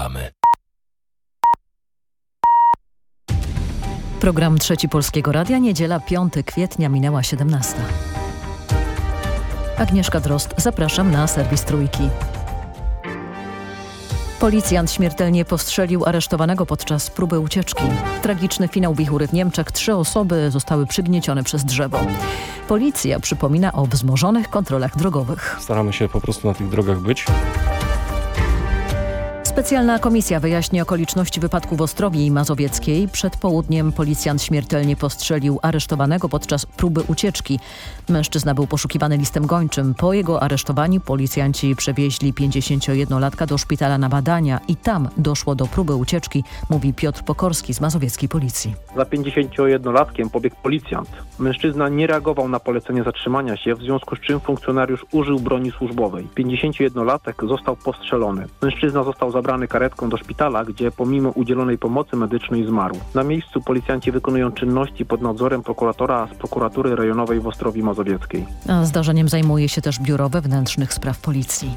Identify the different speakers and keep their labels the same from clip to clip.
Speaker 1: reklamy.
Speaker 2: Program Trzeci Polskiego Radia, niedziela 5 kwietnia, minęła 17. Agnieszka Drost, zapraszam na serwis Trójki. Policjant śmiertelnie postrzelił aresztowanego podczas próby ucieczki. Tragiczny finał wichury w Niemczech. Trzy osoby zostały przygniecione przez drzewo. Policja przypomina o wzmożonych kontrolach drogowych.
Speaker 3: Staramy się po prostu na tych drogach być.
Speaker 2: Specjalna komisja wyjaśni okoliczności wypadku w Ostrowi Mazowieckiej. Przed południem policjant śmiertelnie postrzelił aresztowanego podczas próby ucieczki. Mężczyzna był poszukiwany listem gończym. Po jego aresztowaniu policjanci przewieźli 51-latka do szpitala na badania i tam doszło do próby ucieczki, mówi Piotr Pokorski z mazowieckiej policji.
Speaker 4: Za 51-latkiem pobiegł policjant. Mężczyzna nie reagował na polecenie zatrzymania się, w związku z czym funkcjonariusz użył broni służbowej. 51-latek został postrzelony. Mężczyzna został zabrany karetką do szpitala, gdzie pomimo udzielonej pomocy medycznej zmarł. Na miejscu policjanci wykonują czynności pod nadzorem prokuratora z prokuratury rejonowej w Ostrowi Mazowieckiej.
Speaker 2: A zdarzeniem zajmuje się też Biuro Wewnętrznych Spraw Policji.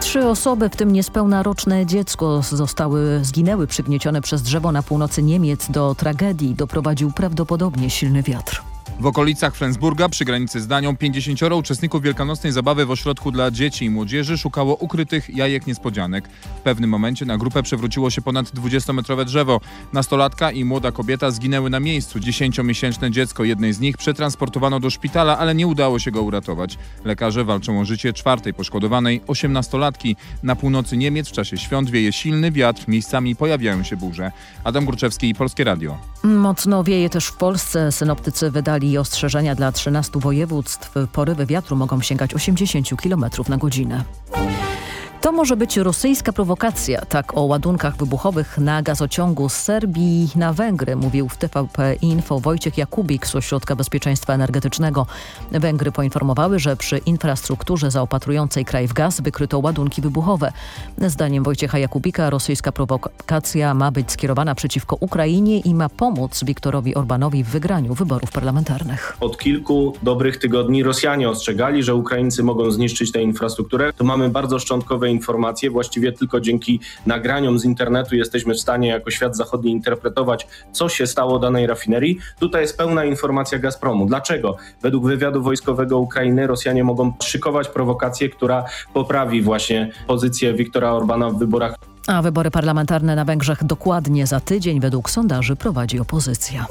Speaker 2: Trzy osoby, w tym niespełna roczne dziecko, zostały, zginęły przygniecione przez drzewo na północy Niemiec. Do tragedii doprowadził prawdopodobnie silny wiatr.
Speaker 5: W okolicach Flensburga przy granicy z Danią 50 uczestników wielkanocnej zabawy w ośrodku dla dzieci i młodzieży szukało ukrytych jajek niespodzianek. W pewnym momencie na grupę przewróciło się ponad 20-metrowe drzewo. Nastolatka i młoda kobieta zginęły na miejscu. 10-miesięczne dziecko jednej z nich przetransportowano do szpitala, ale nie udało się go uratować. Lekarze walczą o życie czwartej poszkodowanej, 18-latki. Na północy Niemiec w czasie świąt wieje silny wiatr, miejscami pojawiają się burze. Adam Górczewski, Polskie Radio.
Speaker 2: Mocno wieje też w Polsce. Synoptycy wydali ostrzeżenia dla 13 województw. Porywy wiatru mogą sięgać 80 km na godzinę. To może być rosyjska prowokacja, tak o ładunkach wybuchowych na gazociągu z Serbii na Węgry, mówił w TVP Info Wojciech Jakubik z Ośrodka Bezpieczeństwa Energetycznego. Węgry poinformowały, że przy infrastrukturze zaopatrującej kraj w gaz wykryto ładunki wybuchowe. Zdaniem Wojciecha Jakubika rosyjska prowokacja ma być skierowana przeciwko Ukrainie i ma pomóc Wiktorowi Orbanowi w wygraniu wyborów parlamentarnych.
Speaker 6: Od kilku dobrych tygodni Rosjanie ostrzegali, że Ukraińcy mogą zniszczyć tę infrastrukturę. To mamy bardzo szczątkowe informacje. Właściwie tylko dzięki nagraniom z internetu jesteśmy w stanie jako świat zachodni interpretować, co się stało danej rafinerii. Tutaj jest pełna informacja Gazpromu. Dlaczego? Według wywiadu wojskowego Ukrainy Rosjanie mogą szykować prowokację, która poprawi właśnie pozycję Wiktora Orbana w wyborach
Speaker 2: a wybory parlamentarne na Węgrzech dokładnie za tydzień według sondaży prowadzi opozycja.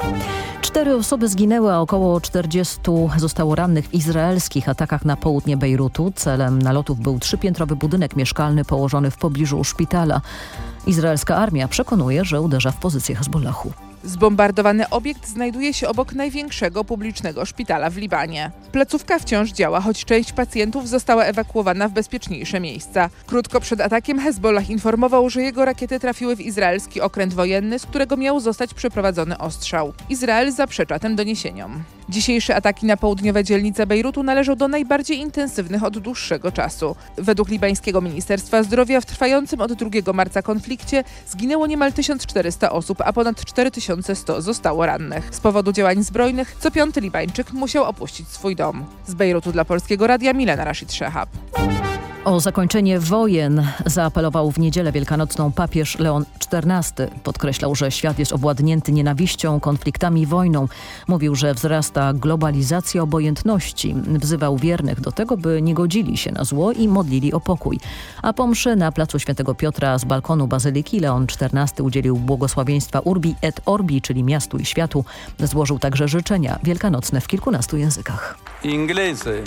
Speaker 2: Cztery osoby zginęły, a około 40 zostało rannych w izraelskich atakach na południe Bejrutu. Celem nalotów był trzypiętrowy budynek mieszkalny położony w pobliżu szpitala. Izraelska armia przekonuje, że uderza w pozycję Hezbollahu.
Speaker 7: Zbombardowany obiekt znajduje się obok największego publicznego szpitala w Libanie. Placówka wciąż działa, choć część pacjentów została ewakuowana w bezpieczniejsze miejsca. Krótko przed atakiem Hezbollah informował, że jego rakiety trafiły w izraelski okręt wojenny, z którego miał zostać przeprowadzony ostrzał. Izrael zaprzecza tym doniesieniom. Dzisiejsze ataki na południowe dzielnice Bejrutu należą do najbardziej intensywnych od dłuższego czasu. Według libańskiego Ministerstwa Zdrowia w trwającym od 2 marca konflikcie zginęło niemal 1400 osób, a ponad 4100 zostało rannych. Z powodu działań zbrojnych co piąty Libańczyk musiał opuścić swój dom. Z Bejrutu dla Polskiego Radia Milena Rashid Szehab.
Speaker 2: O zakończenie wojen zaapelował w niedzielę wielkanocną papież Leon XIV. Podkreślał, że świat jest obładnięty nienawiścią, konfliktami i wojną. Mówił, że wzrasta globalizacja obojętności. Wzywał wiernych do tego, by nie godzili się na zło i modlili o pokój. A po mszy na placu Świętego Piotra z balkonu Bazyliki Leon XIV udzielił błogosławieństwa Urbi et Orbi, czyli miastu i światu. Złożył także życzenia wielkanocne w kilkunastu językach.
Speaker 8: Inglesy.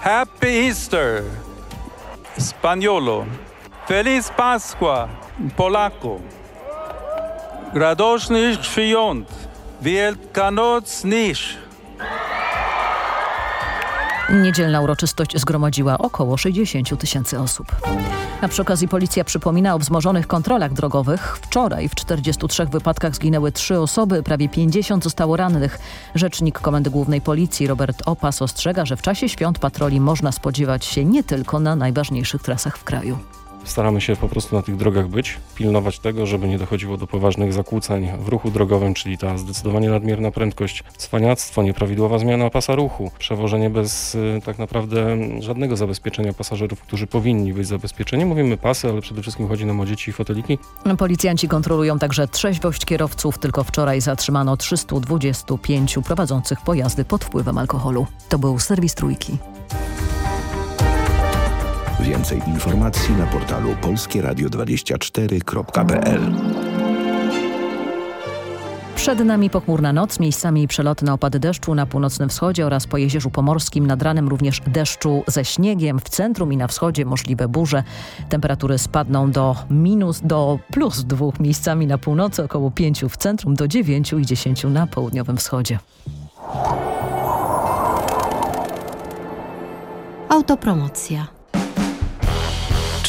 Speaker 8: Happy Easter! Spaniolo. Feliz Pasqua, Polaku. Radośnych świąt, wielkanocnych.
Speaker 2: Niedzielna uroczystość zgromadziła około 60 tysięcy osób. A przy okazji policja przypomina o wzmożonych kontrolach drogowych. Wczoraj w 43 wypadkach zginęły trzy osoby, prawie 50 zostało rannych. Rzecznik Komendy Głównej Policji Robert Opas ostrzega, że w czasie świąt patroli można spodziewać się nie tylko na najważniejszych trasach w kraju.
Speaker 3: Staramy się po prostu na tych drogach być, pilnować tego, żeby nie dochodziło do poważnych zakłóceń w ruchu drogowym, czyli ta zdecydowanie nadmierna prędkość, cwaniactwo, nieprawidłowa zmiana pasa ruchu, przewożenie bez y, tak naprawdę żadnego zabezpieczenia pasażerów, którzy powinni być zabezpieczeni. Mówimy pasy, ale przede wszystkim chodzi nam o dzieci i foteliki.
Speaker 2: Policjanci kontrolują także trzeźwość kierowców. Tylko wczoraj zatrzymano 325 prowadzących pojazdy pod wpływem alkoholu. To był serwis Trójki.
Speaker 1: Więcej informacji na portalu polskieradio24.pl
Speaker 2: Przed nami pochmurna noc, miejscami przelotne opady deszczu na północnym wschodzie oraz po Jezierzu Pomorskim nad ranem również deszczu ze śniegiem. W centrum i na wschodzie możliwe burze. Temperatury spadną do minus, do plus dwóch miejscami na północy, około pięciu w centrum, do dziewięciu i dziesięciu na południowym wschodzie.
Speaker 9: Autopromocja.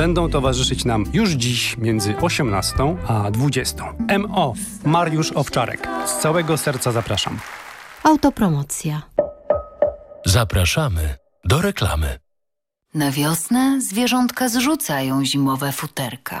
Speaker 10: będą towarzyszyć nam już dziś między 18 a 20. MO Mariusz Owczarek. Z całego serca zapraszam.
Speaker 9: Autopromocja.
Speaker 11: Zapraszamy do reklamy.
Speaker 12: Na wiosnę zwierzątka zrzucają zimowe futerka.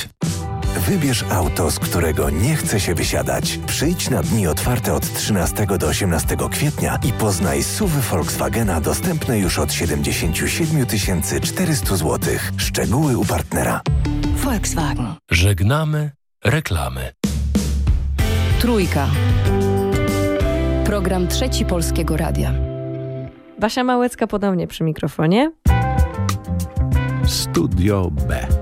Speaker 1: Wybierz auto, z którego nie chce się wysiadać. Przyjdź na dni otwarte od 13 do 18 kwietnia i poznaj SUVy Volkswagena dostępne już od 77 400 zł. Szczegóły u partnera.
Speaker 12: Volkswagen.
Speaker 11: Żegnamy reklamy.
Speaker 13: Trójka. Program Trzeci Polskiego Radia.
Speaker 14: Basia Małecka ponownie przy mikrofonie.
Speaker 1: Studio B.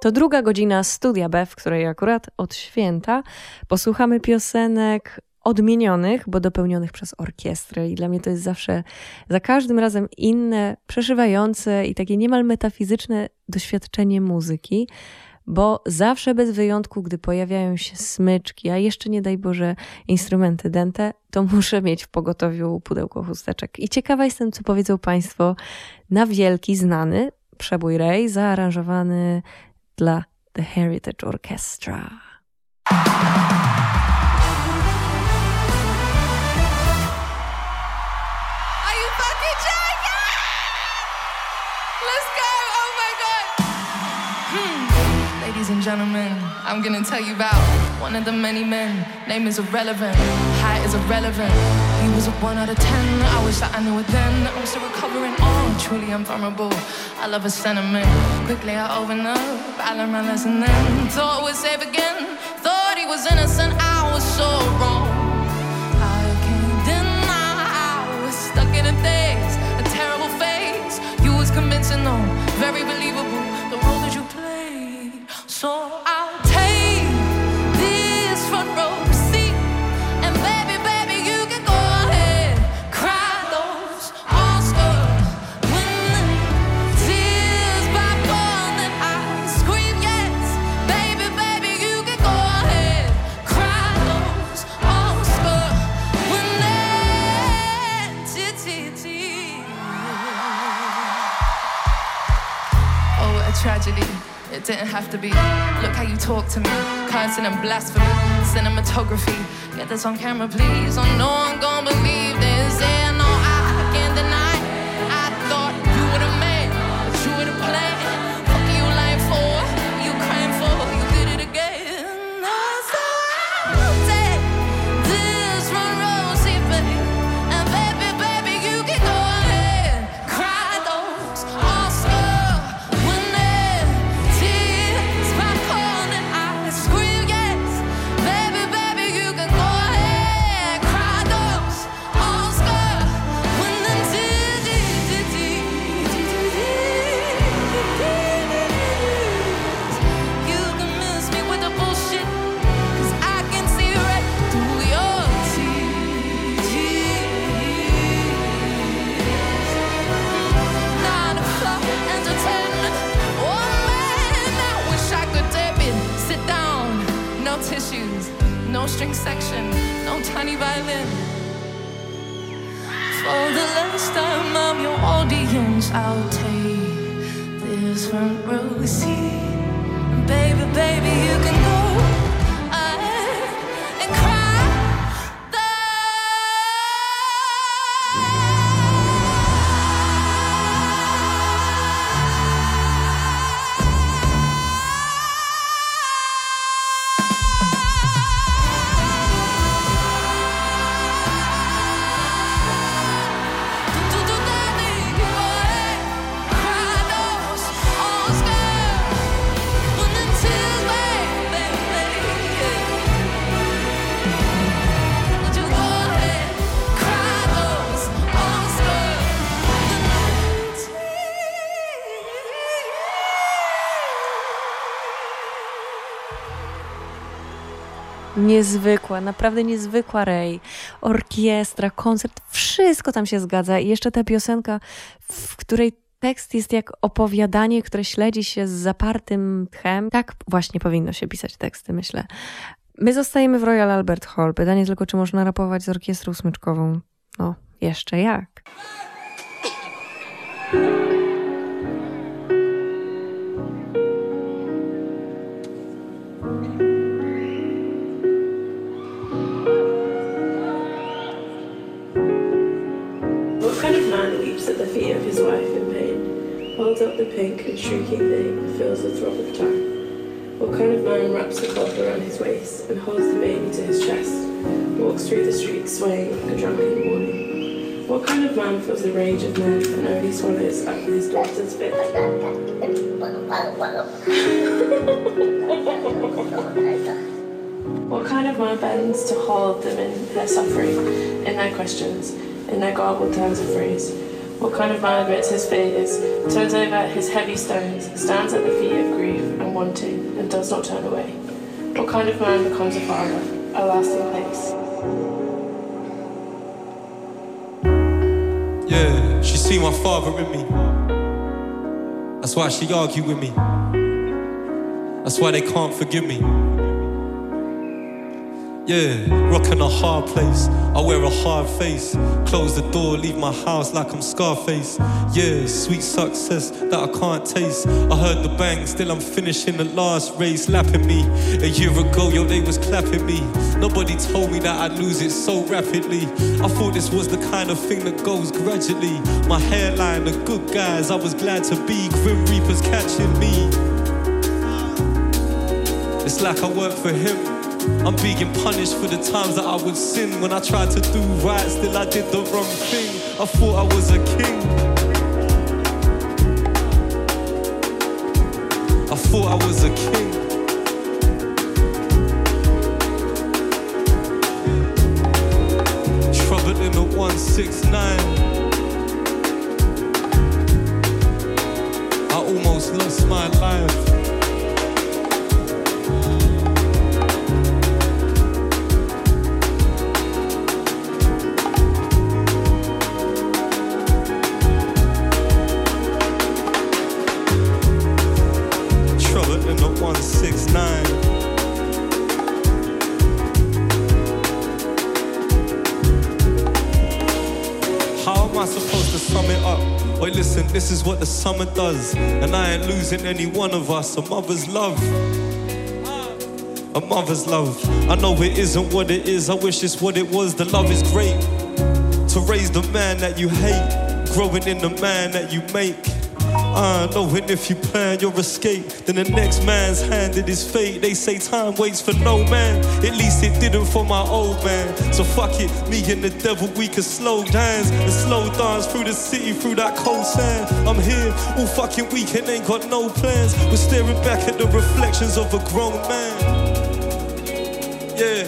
Speaker 14: To druga godzina Studia B, w której akurat od święta posłuchamy piosenek odmienionych, bo dopełnionych przez orkiestry. I dla mnie to jest zawsze za każdym razem inne, przeszywające i takie niemal metafizyczne doświadczenie muzyki, bo zawsze bez wyjątku, gdy pojawiają się smyczki, a jeszcze nie daj Boże instrumenty dęte, to muszę mieć w pogotowiu pudełko chusteczek. I ciekawa jestem, co powiedzą Państwo na wielki, znany przebój Ray, zaaranżowany The Heritage Orchestra. Oh hmm.
Speaker 15: Ladies and gentlemen, I'm gonna tell you about one of the many men. Name is irrelevant, height is irrelevant. He was a one out of ten. I wish that I knew it then. I'm still recovering on, truly unvulnerable. I love a sentiment. Quickly I open up, I learned my lesson then. Thought was safe again, thought he was innocent. I was so wrong. I can't deny I was stuck in a day. convincing though, very believable. The role that you play. So I'll tragedy. It didn't have to be. Look how you talk to me, cursing and blasphemy, cinematography. Get this on camera, please. Oh no, I'm gonna believe this. Yeah, no, string section, no tiny violin. For the last time, I'm your audience. I'll take this front row seat, baby, baby, you can go
Speaker 14: Niezwykła, naprawdę niezwykła Rej. Orkiestra, koncert, wszystko tam się zgadza. I jeszcze ta piosenka, w której tekst jest jak opowiadanie, które śledzi się z zapartym tchem. Tak właśnie powinno się pisać teksty, myślę. My zostajemy w Royal Albert Hall. Pytanie tylko, czy można rapować z orkiestrą smyczkową? No, jeszcze jak.
Speaker 16: Holds up the pink and shrieking thing feels the throb of time? What kind of man wraps a cloth around his waist and holds the baby to his chest, walks through the streets swaying like a drunken warning? What kind of man feels the rage of men and only swallows up his daughter's spit? What kind of man bends to hold them in their suffering, in their questions, in their garbled turns of phrase? What kind of man admits his failures, turns over his heavy stones, stands at the feet of grief and wanting, and does not turn away? What kind of man becomes a father, a lasting place?
Speaker 17: Yeah, she see my father in me. That's why she argue with me. That's why they can't forgive me. Yeah, rocking a hard place. I wear a hard face. Close the door, leave my house like I'm Scarface. Yeah, sweet success that I can't taste. I heard the bang, still I'm finishing the last race, lapping me. A year ago, yo, they was clapping me. Nobody told me that I'd lose it so rapidly. I thought this was the kind of thing that goes gradually. My hairline, the good guys, I was glad to be. Grim Reapers catching me. It's like I work for him. I'm being punished for the times that I would sin. When I tried to do right, still I did the wrong thing. I thought I was a king. I thought I was a king. Trouble in the 169. I almost lost my life. What the summer does. And I ain't losing any one of us. A mother's love. A mother's love. I know it isn't what it is. I wish it's what it was. The love is great. To raise the man that you hate. Growing in the man that you make. Uh, knowing if you plan your escape, then the next man's handed his fate. They say time waits for no man. At least it didn't for my old man. So fuck it, me and the devil, we can slow dance and slow dance through the city, through that cold sand. I'm here all fucking weekend, ain't got no plans. We're staring back at the reflections of a grown man. Yeah,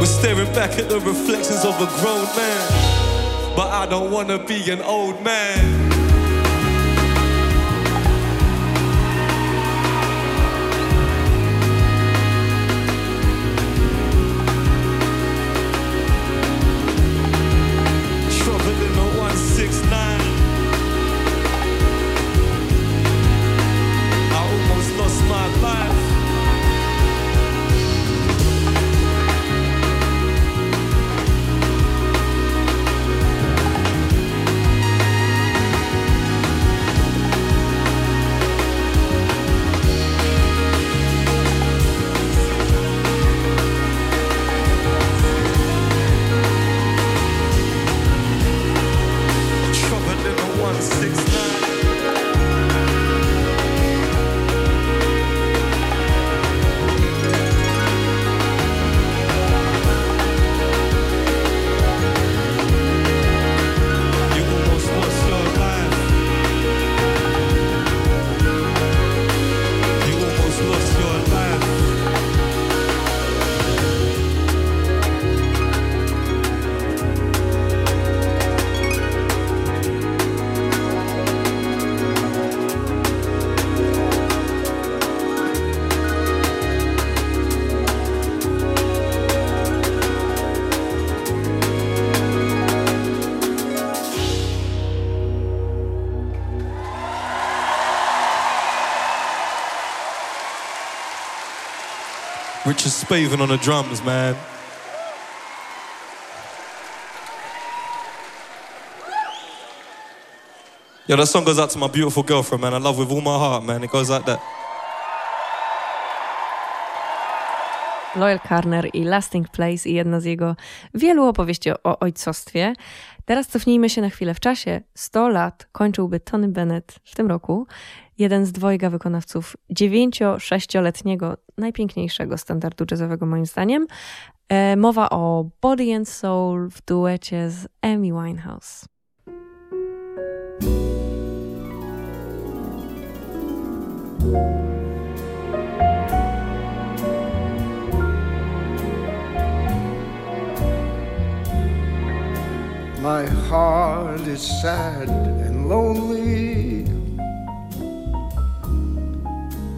Speaker 17: we're staring back at the reflections of a grown man. But I don't wanna be an old man. Spaven on the drums, man. Yo, that song goes out to my beautiful girlfriend, man. I love with all my heart, man. It goes like that.
Speaker 14: Loyal Carner i Lasting Place i jedna z jego wielu opowieści o, ojcostwie. Teraz cofnijmy się na chwilę w czasie. 100 lat kończyłby Tony Bennett w tym roku. Jeden z dwojga wykonawców 9-6-letniego, najpiękniejszego standardu jazzowego moim zdaniem. E, mowa o Body and Soul w duecie z Amy Winehouse.
Speaker 18: My heart is sad and lonely.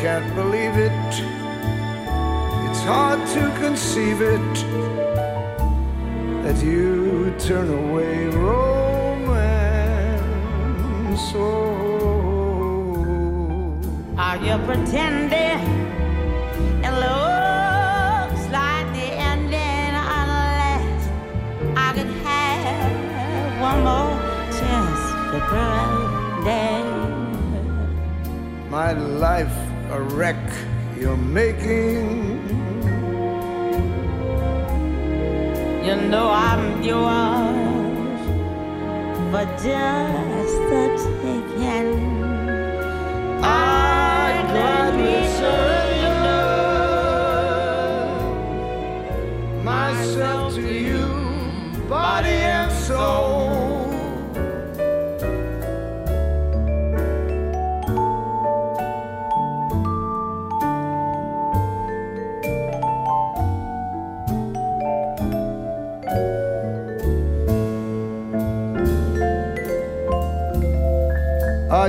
Speaker 18: can't believe it. It's hard to conceive it that you turn away romance. Oh,
Speaker 19: Are you pretending? It looks like the ending unless I could have one more chance to prove day.
Speaker 18: My life a wreck you're making.
Speaker 19: You know I'm yours for just the taking.
Speaker 18: I gladly surrender myself to you, body and soul.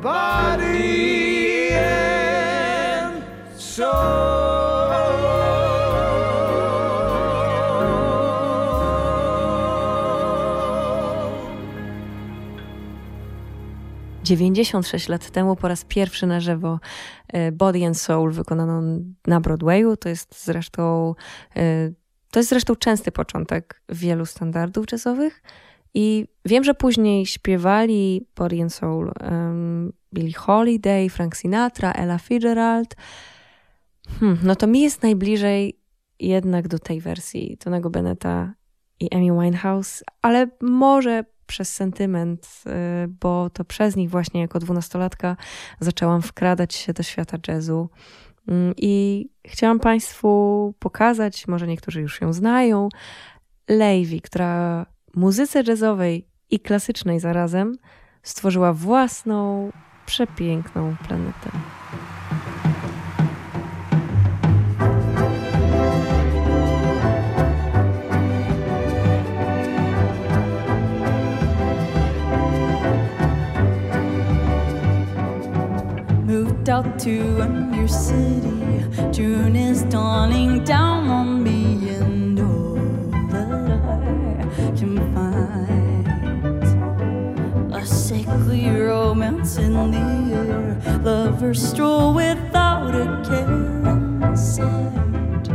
Speaker 18: body and soul.
Speaker 14: 96 lat temu po raz pierwszy na żywo e, Body and Soul wykonano na Broadwayu. To jest zresztą e, to jest zresztą częsty początek wielu standardów jazzowych. I wiem, że później śpiewali Body and Soul um, Billie Holiday, Frank Sinatra, Ella Fitzgerald. Hmm, no to mi jest najbliżej jednak do tej wersji Tonego Bennetta i Amy Winehouse, ale może przez sentyment, y, bo to przez nich właśnie jako dwunastolatka zaczęłam wkradać się do świata jazzu. Mm, I chciałam Państwu pokazać, może niektórzy już ją znają, Levy, która muzyce jazzowej i klasycznej zarazem stworzyła własną, przepiękną planetę.
Speaker 20: out to a new city. June is dawning down on me, romance in the air. Lovers stroll without a care inside.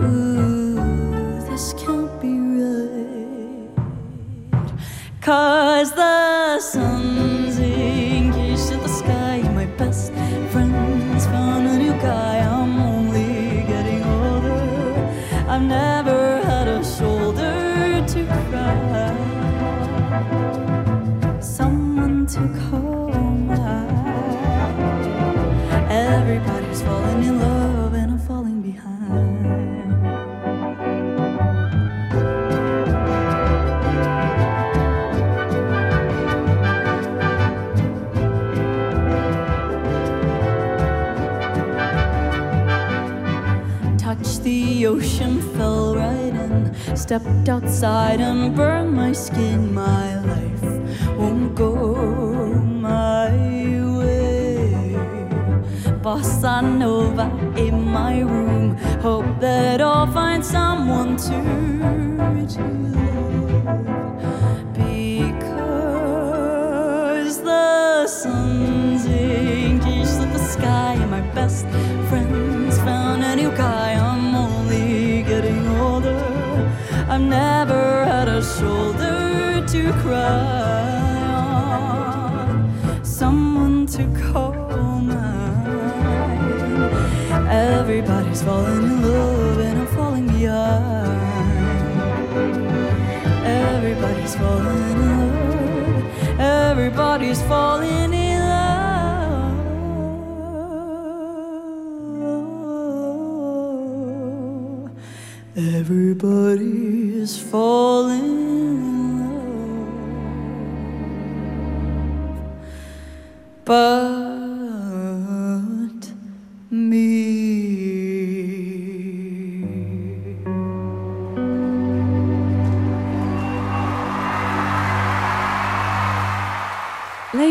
Speaker 20: Ooh, this can't be right. Cause stepped outside and burned my skin. My life won't go my way. Bossa Nova in my room, hope that I'll find someone to, to shoulder to cry on, someone to call mine. Everybody's falling in love, and I'm falling behind. Everybody's falling in love. Everybody's falling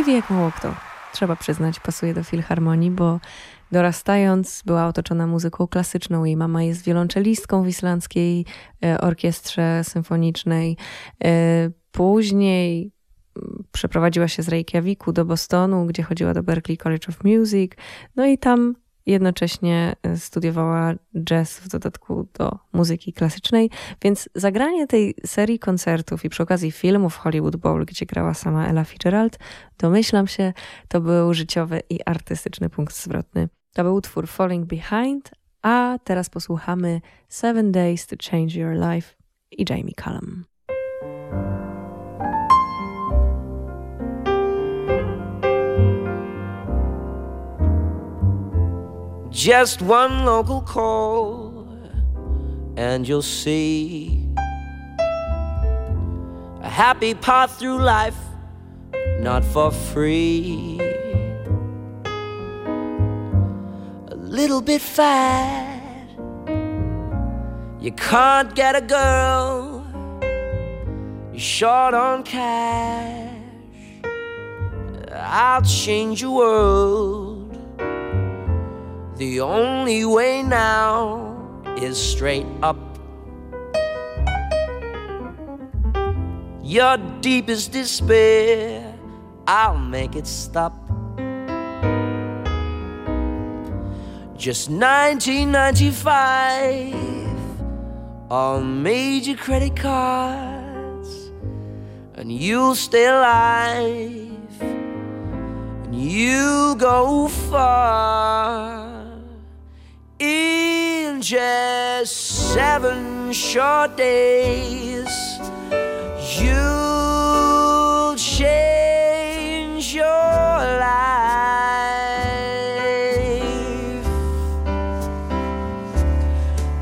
Speaker 14: Stevie jak mało kto, trzeba przyznać, pasuje do filharmonii, bo dorastając była otoczona muzyką klasyczną. Jej mama jest wiolonczelistką w islandzkiej e, orkiestrze symfonicznej. E, później mm, przeprowadziła się z Reykjaviku do Bostonu, gdzie chodziła do Berklee College of Music. No i tam jednocześnie e, studiowała jazz w dodatku do muzyki klasycznej, więc zagranie tej serii koncertów i przy okazji filmów Hollywood Bowl, gdzie grała sama Ella Fitzgerald, domyślam się, to był życiowy i artystyczny punkt zwrotny. To był utwór Falling Behind, a teraz posłuchamy Seven Days to Change Your Life i Jamie Cullum.
Speaker 21: Just one local call, and you'll see a happy path through life, not for free. A little bit fat, you can't get a girl, you're short on cash. I'll change your world. The only way now is straight up. Your deepest despair, I'll make it stop. Just 1995 on major credit cards, and you'll stay alive, and you'll go far in just seven short days. You'll change your life.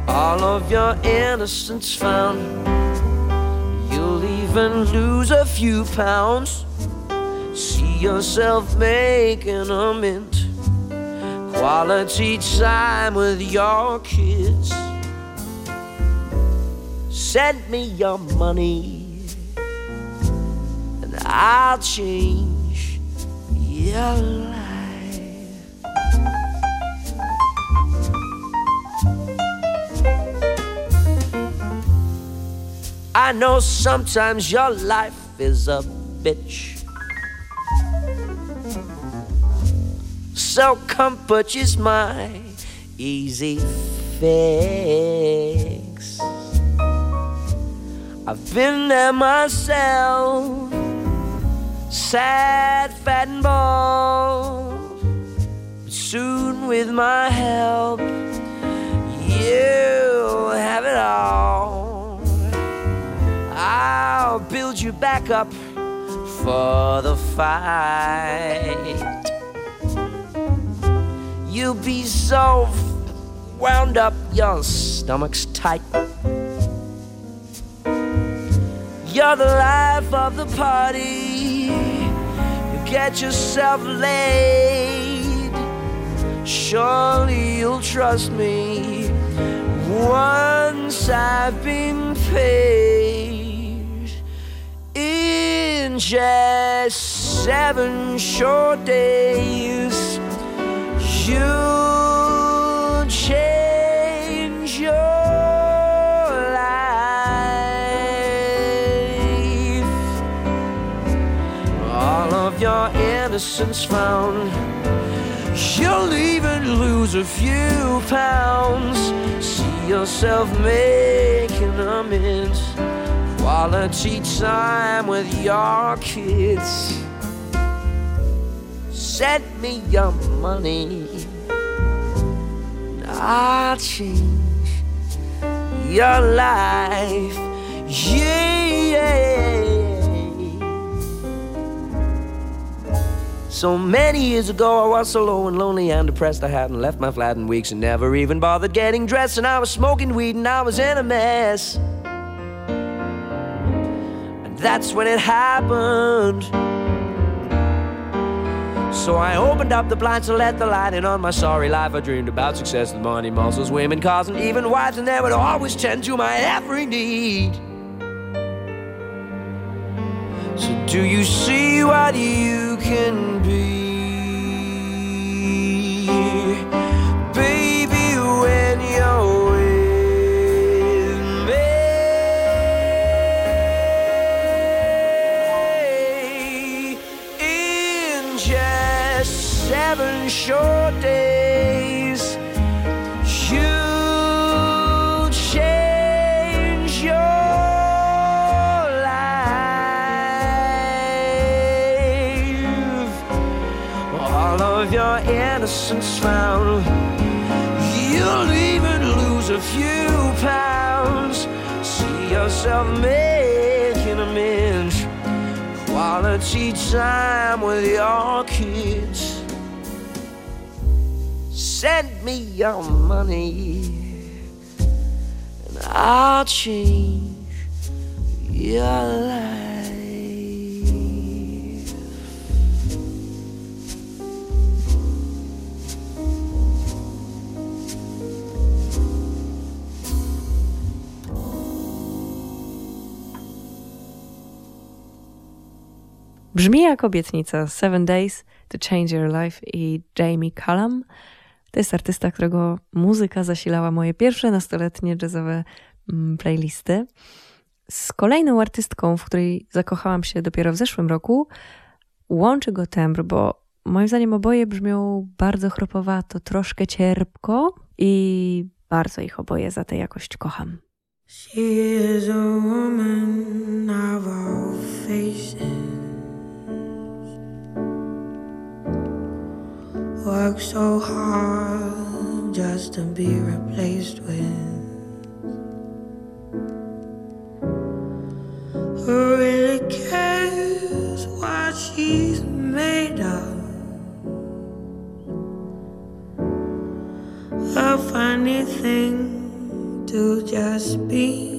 Speaker 21: All of your innocence found. You'll even lose a few pounds. See yourself making a mint quality time with your kids. Send me your money, and I'll change your life. I know sometimes your life is a bitch. So come purchase my easy fix. I've been there myself, sad, fat, and bald. But soon, with my help, you'll have it all. I'll build you back up for the fight. You'll be so wound up, your stomach's tight. You're the life of the party. You get yourself laid. Surely you'll trust me once I've been paid. In just seven short days you change your life. All of your innocence found. You'll even lose a few pounds. See yourself making amends. Quality time with your kids. Send me your money. I'll change your life. Yeah. So many years ago, I was so low and lonely and depressed. I hadn't left my flat in weeks and never even bothered getting dressed. And I was smoking weed and I was in a mess. And that's when it happened. So I opened up the blinds to let the light in on my sorry life. I dreamed about success and money, muscles, women, cars, and even wives, and they would always tend to my every need. So Do you see what you can your money, and I'll change your life.
Speaker 14: Brzmi jak obietnica Seven Days to Change Your Life i Jamie Cullum. To jest artysta, którego muzyka zasilała moje pierwsze nastoletnie jazzowe mm, playlisty. Z kolejną artystką, w której zakochałam się dopiero w zeszłym roku, łączy go tembr, bo moim zdaniem oboje brzmią bardzo chropowato, troszkę cierpko i bardzo ich oboje za tę jakość kocham.
Speaker 22: She is a woman of all faces. Work so hard just to be replaced with. Who really cares what she's made of? A funny thing to just be.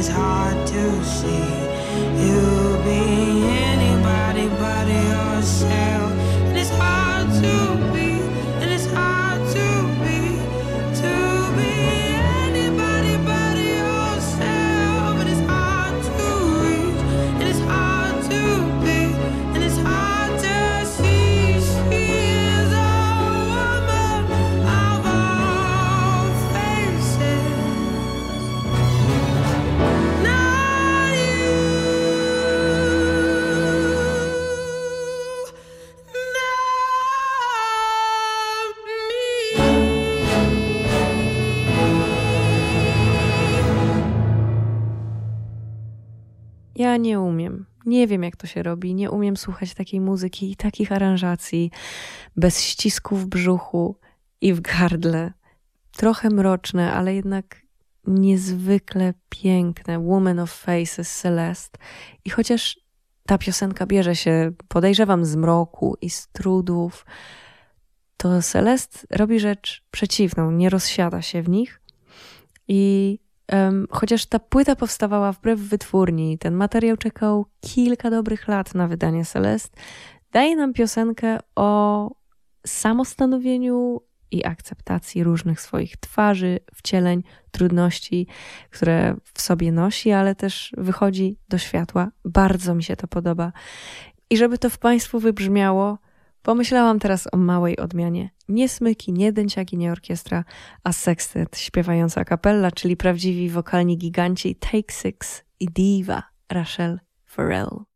Speaker 22: It's hard to see. You be
Speaker 14: wiem, jak to się robi. Nie umiem słuchać takiej muzyki i takich aranżacji bez ścisku w brzuchu i w gardle. Trochę mroczne, ale jednak niezwykle piękne. Woman of Faces, Celeste. I chociaż ta piosenka bierze się, podejrzewam, z mroku i z trudów, to Celest robi rzecz przeciwną, nie rozsiada się w nich. I em, chociaż ta płyta powstawała wbrew wytwórni, ten materiał czekał kilka dobrych lat na wydanie Celest, daje nam piosenkę o samostanowieniu i akceptacji różnych swoich twarzy, wcieleń, trudności, które w sobie nosi, ale też wychodzi do światła. Bardzo mi się to podoba. I żeby to w Państwu wybrzmiało, pomyślałam teraz o małej odmianie. Nie smyki, nie dęciaki, nie orkiestra, a sextet śpiewająca kapella, czyli prawdziwi wokalni giganci Take Six i diva Rachel Farrell.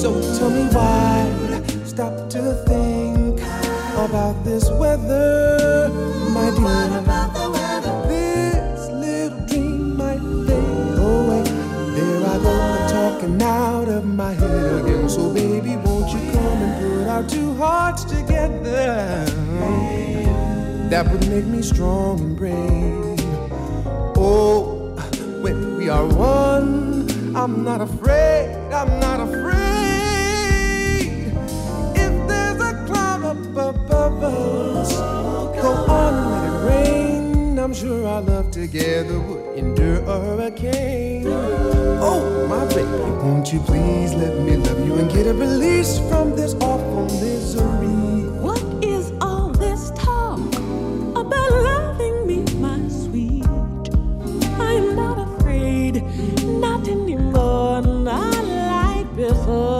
Speaker 23: So tell me why stop to think about this weather, my dear. This little dream might fade away. There I go, talking out of my head again. So baby, won't you come and put our two hearts together? That would make me strong and brave. Oh, when we are one, I'm not afraid. Sure our love together would endure a hurricane. Oh, my baby, won't you please let me love you and get a release from this awful misery?
Speaker 24: What is all this talk about loving me, my sweet? I'm not afraid, not anymore, not like before.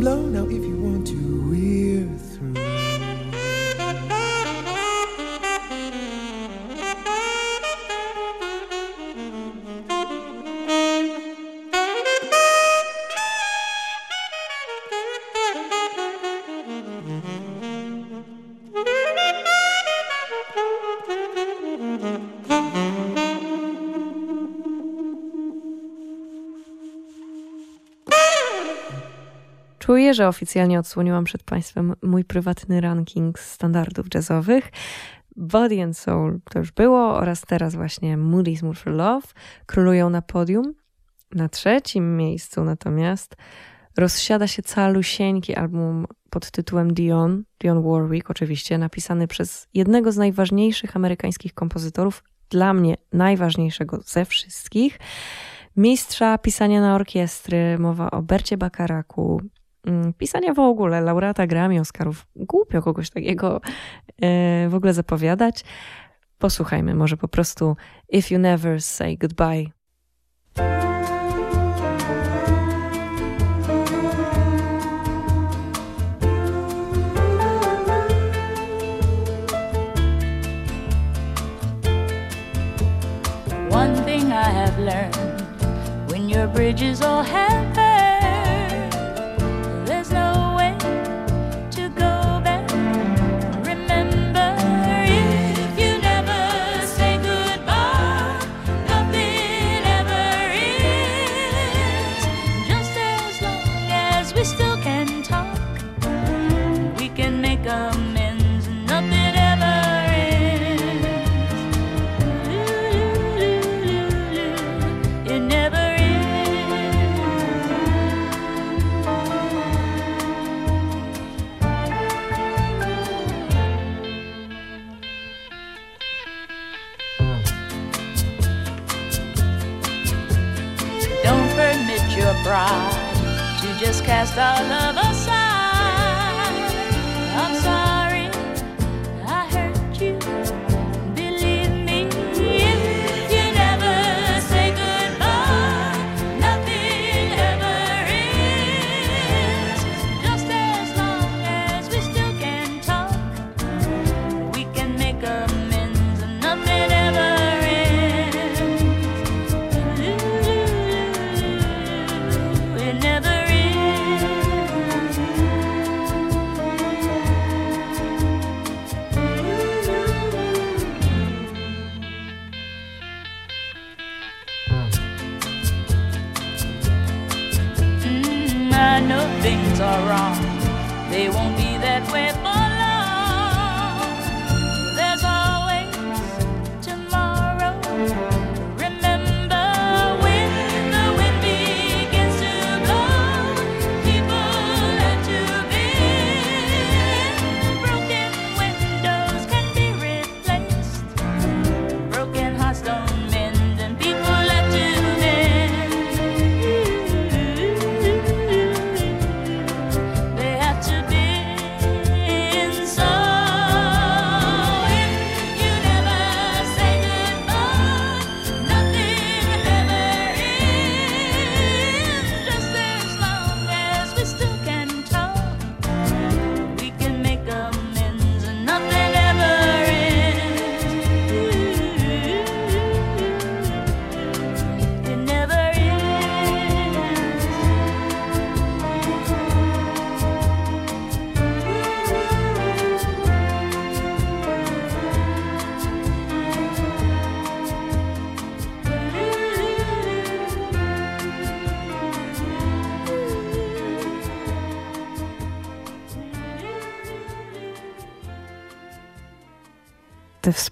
Speaker 23: Blow now if you want to. We're through.
Speaker 14: Że oficjalnie odsłoniłam przed Państwem mój prywatny ranking standardów jazzowych. Body and Soul to już było oraz teraz właśnie Moody's Mood for Love królują na podium. Na trzecim miejscu natomiast rozsiada się calusieńki album pod tytułem Dion, Dion Warwick oczywiście, napisany przez jednego z najważniejszych amerykańskich kompozytorów, dla mnie najważniejszego ze wszystkich, mistrza pisania na orkiestry, mowa o Bercie Bakaraku, pisania w ogóle, laureata Grammy, Oscarów. Głupio kogoś takiego e, w ogóle zapowiadać. Posłuchajmy może po prostu If You Never Say Goodbye.
Speaker 25: One thing I have learned when your bridges all have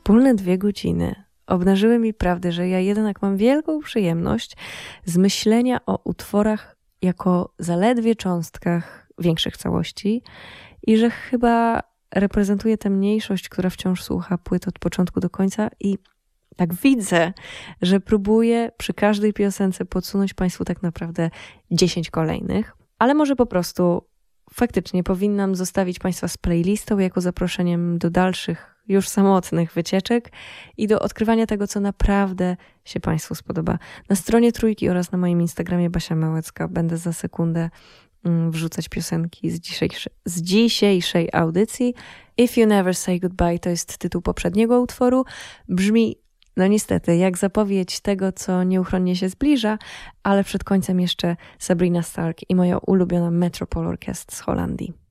Speaker 14: wspólne dwie godziny obnażyły mi prawdę, że ja jednak mam wielką przyjemność z myślenia o utworach jako zaledwie cząstkach większych całości i że chyba reprezentuję tę mniejszość, która wciąż słucha płyt od początku do końca i tak widzę, że próbuję przy każdej piosence podsunąć Państwu tak naprawdę 10 kolejnych, ale może po prostu faktycznie powinnam zostawić Państwa z playlistą jako zaproszeniem do dalszych, już samotnych wycieczek i do odkrywania tego, co naprawdę się Państwu spodoba. Na stronie Trójki oraz na moim Instagramie Basia Małecka będę za sekundę mm, wrzucać piosenki z dzisiejszej, z dzisiejszej audycji. If You Never Say Goodbye to jest tytuł poprzedniego utworu. Brzmi no niestety, jak zapowiedź tego, co nieuchronnie się zbliża, ale przed końcem jeszcze Sabrina Stark i moja ulubiona Metropole Orchestra z Holandii.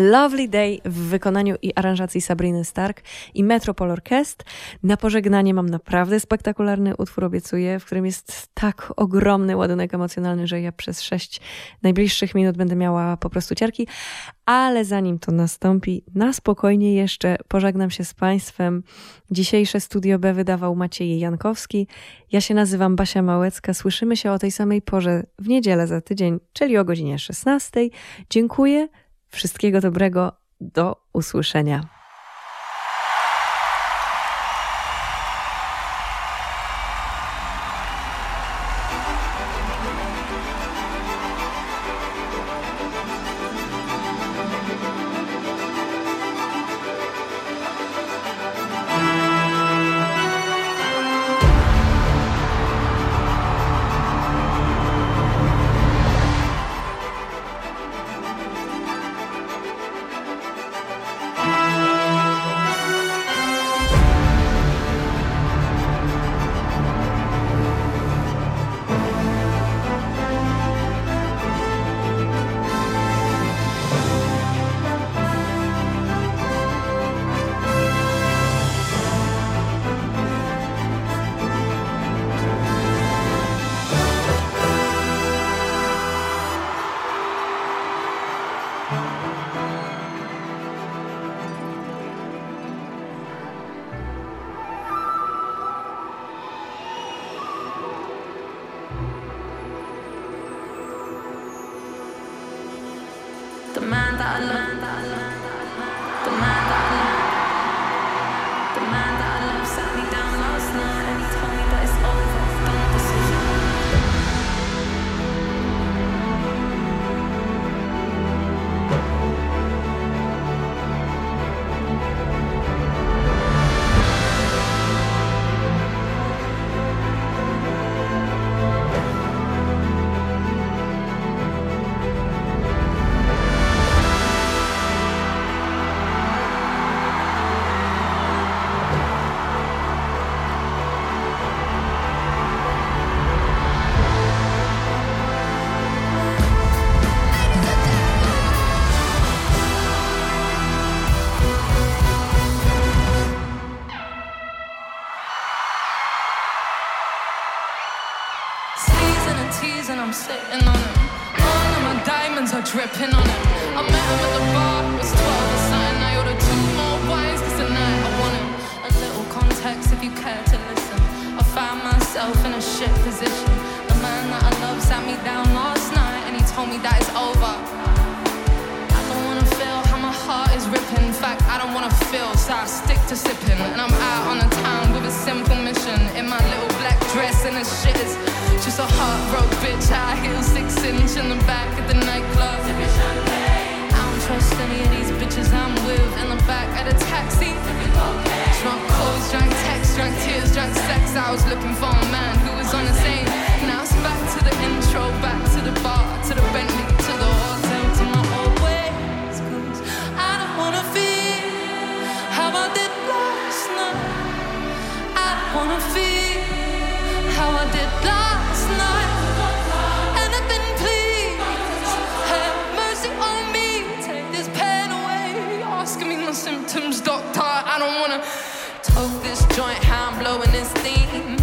Speaker 26: Lovely Day
Speaker 14: w wykonaniu i aranżacji Sabriny Stark i Metropol Orkest. Na pożegnanie mam naprawdę spektakularny utwór, obiecuję, w którym jest tak ogromny ładunek emocjonalny, że ja przez sześć najbliższych minut będę miała po prostu ciarki. Ale zanim to nastąpi, na spokojnie jeszcze pożegnam się z Państwem. Dzisiejsze Studio B wydawał Maciej Jankowski. Ja się nazywam Basia Małecka. Słyszymy się o tej samej porze w niedzielę za tydzień, czyli o godzinie 16. Dziękuję. Wszystkiego dobrego, do usłyszenia.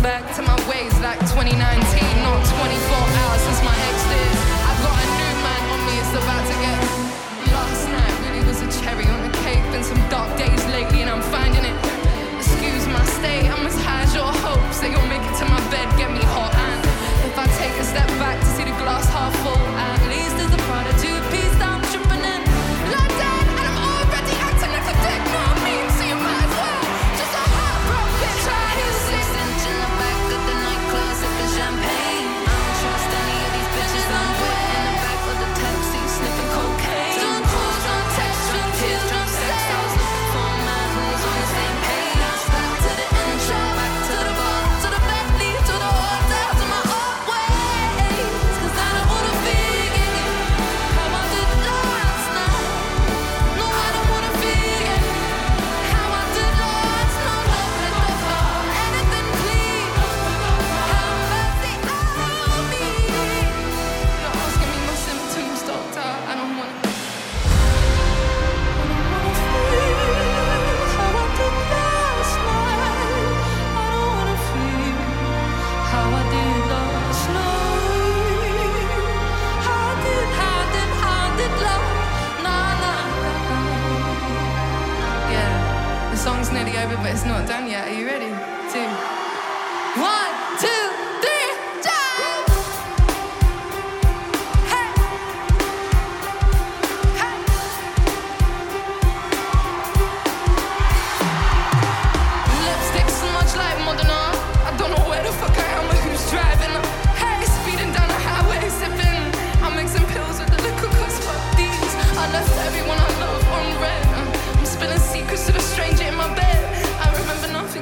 Speaker 15: back to my ways like 2019, not 24 hours since my ex.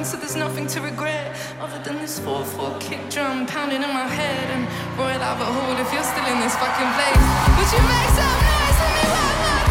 Speaker 15: So there's nothing to regret. Other than this 4-4 kick drum pounding in my head. And Royal Albert Hall, if you're still in this fucking place, would you make some noise for me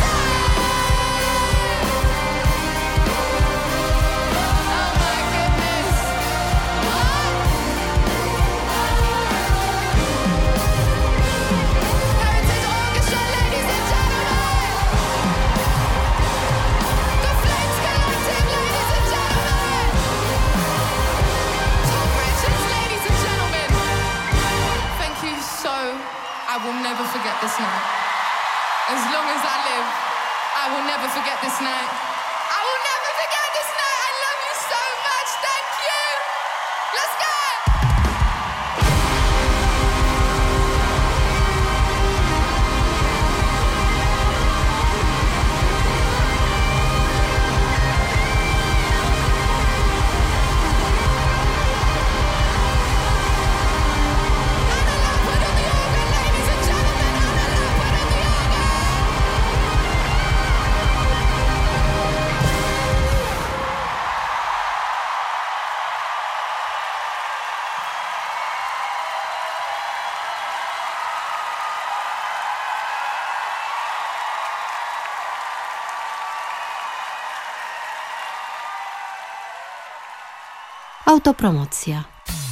Speaker 9: Autopromocja.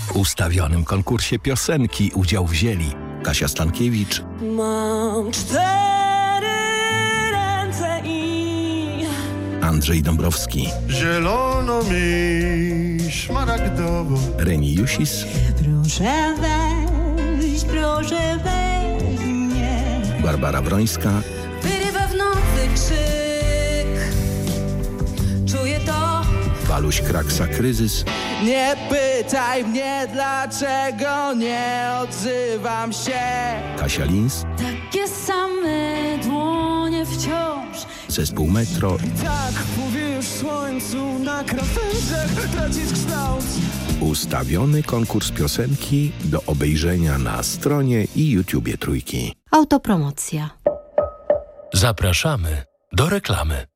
Speaker 27: W ustawionym konkursie piosenki udział wzięli Kasia Stankiewicz,
Speaker 24: Mam cztery ręce i
Speaker 27: Andrzej Dąbrowski,
Speaker 28: Zielono mi, szmaragdowo.
Speaker 27: Reni Jusis,
Speaker 24: proszę weź, proszę weź mnie.
Speaker 27: Barbara Brońska, Waluś Kraksa Kryzys,
Speaker 23: Nie pytaj mnie, dlaczego nie odzywam się.
Speaker 27: Kasia Lins,
Speaker 24: Takie same dłonie wciąż.
Speaker 27: zespół Metro,
Speaker 23: Tak powiesz słońcu na krawędziach tracić kształt.
Speaker 27: ustawiony konkurs piosenki do obejrzenia na stronie i YouTubie Trójki.
Speaker 9: Autopromocja.
Speaker 3: Zapraszamy do reklamy.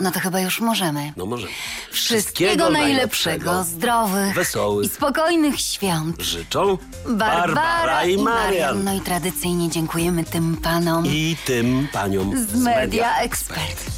Speaker 12: No to chyba już możemy.
Speaker 29: No może.
Speaker 12: Wszystkiego najlepszego, zdrowych
Speaker 29: wesołych
Speaker 12: i spokojnych świąt.
Speaker 29: życzą
Speaker 12: Barbara,
Speaker 29: i Marian.
Speaker 12: No i tradycyjnie dziękujemy tym panom
Speaker 29: I tym paniom
Speaker 12: z Media Expert.